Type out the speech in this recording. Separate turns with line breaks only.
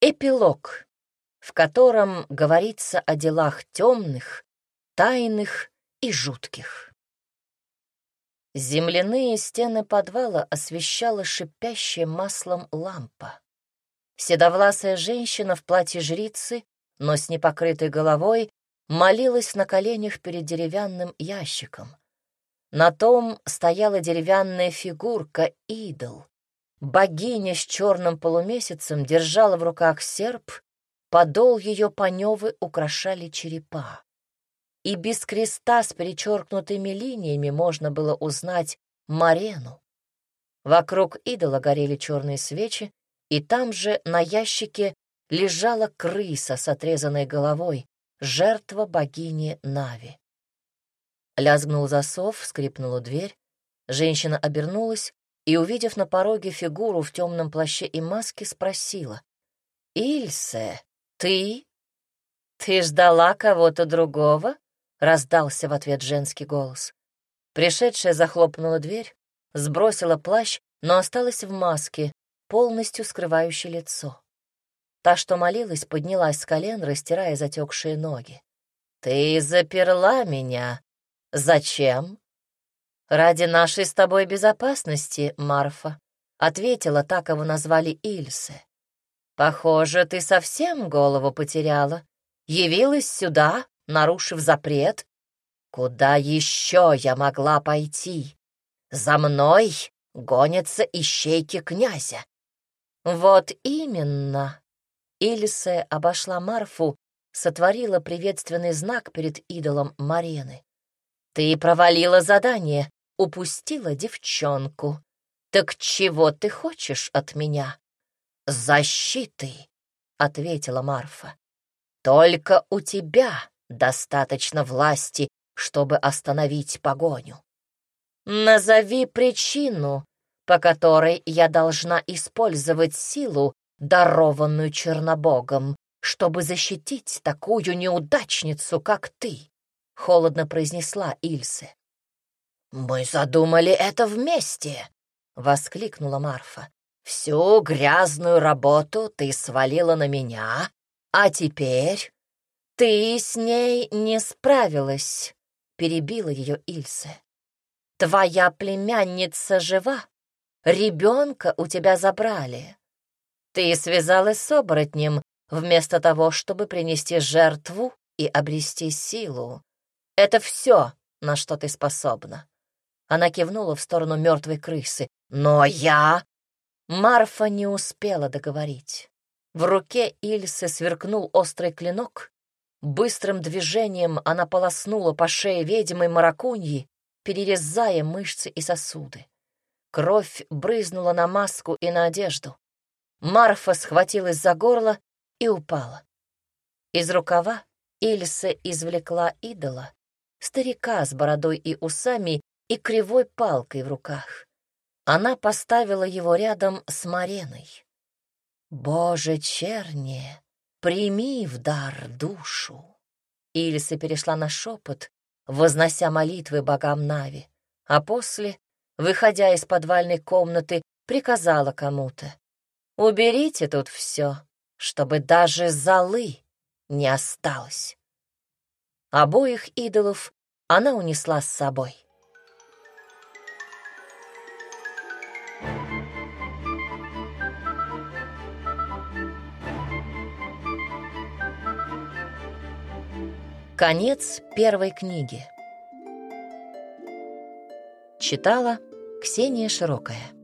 Эпилог, в котором говорится о делах темных, тайных и жутких. Земляные стены подвала освещала шипящая маслом лампа. Седовласая женщина в платье жрицы, но с непокрытой головой, молилась на коленях перед деревянным ящиком. На том стояла деревянная фигурка идол. Богиня с черным полумесяцем держала в руках серп, подол ее паневы украшали черепа. И без креста с перечеркнутыми линиями можно было узнать Марену. Вокруг идола горели черные свечи, и там же на ящике лежала крыса с отрезанной головой, жертва богини Нави. Лязгнул засов, скрипнула дверь. Женщина обернулась и, увидев на пороге фигуру в темном плаще и маске, спросила. «Ильсе, ты? Ты ждала кого-то другого?» — раздался в ответ женский голос. Пришедшая захлопнула дверь, сбросила плащ, но осталась в маске, полностью скрывающей лицо. Та, что молилась, поднялась с колен, растирая затекшие ноги. «Ты заперла меня. Зачем?» «Ради нашей с тобой безопасности, Марфа», — ответила та, кого назвали Ильсе. «Похоже, ты совсем голову потеряла. Явилась сюда, нарушив запрет. Куда еще я могла пойти? За мной гонятся ищейки князя». «Вот именно», Ильсе обошла Марфу, сотворила приветственный знак перед идолом Марены. «Ты провалила задание, упустила девчонку. Так чего ты хочешь от меня?» «Защиты», — ответила Марфа. «Только у тебя достаточно власти, чтобы остановить погоню. Назови причину, по которой я должна использовать силу, дарованную Чернобогом, чтобы защитить такую неудачницу, как ты», — холодно произнесла Ильсе. «Мы задумали это вместе», — воскликнула Марфа. «Всю грязную работу ты свалила на меня, а теперь ты с ней не справилась», — перебила ее Ильсе. «Твоя племянница жива, ребенка у тебя забрали, ты связалась с оборотнем вместо того, чтобы принести жертву и обрести силу. Это все, на что ты способна. Она кивнула в сторону мертвой крысы. Но я... Марфа не успела договорить. В руке Ильсы сверкнул острый клинок. Быстрым движением она полоснула по шее ведьмы маракуньи, перерезая мышцы и сосуды. Кровь брызнула на маску и на одежду. Марфа схватилась за горло и упала. Из рукава Ильса извлекла идола, старика с бородой и усами и кривой палкой в руках. Она поставила его рядом с Мареной. «Боже, черне, прими в дар душу!» Ильса перешла на шепот, вознося молитвы богам Нави, а после, выходя из подвальной комнаты, приказала кому-то. Уберите тут все, чтобы даже золы не осталось. Обоих идолов она унесла с собой. Конец первой книги. Читала Ксения Широкая.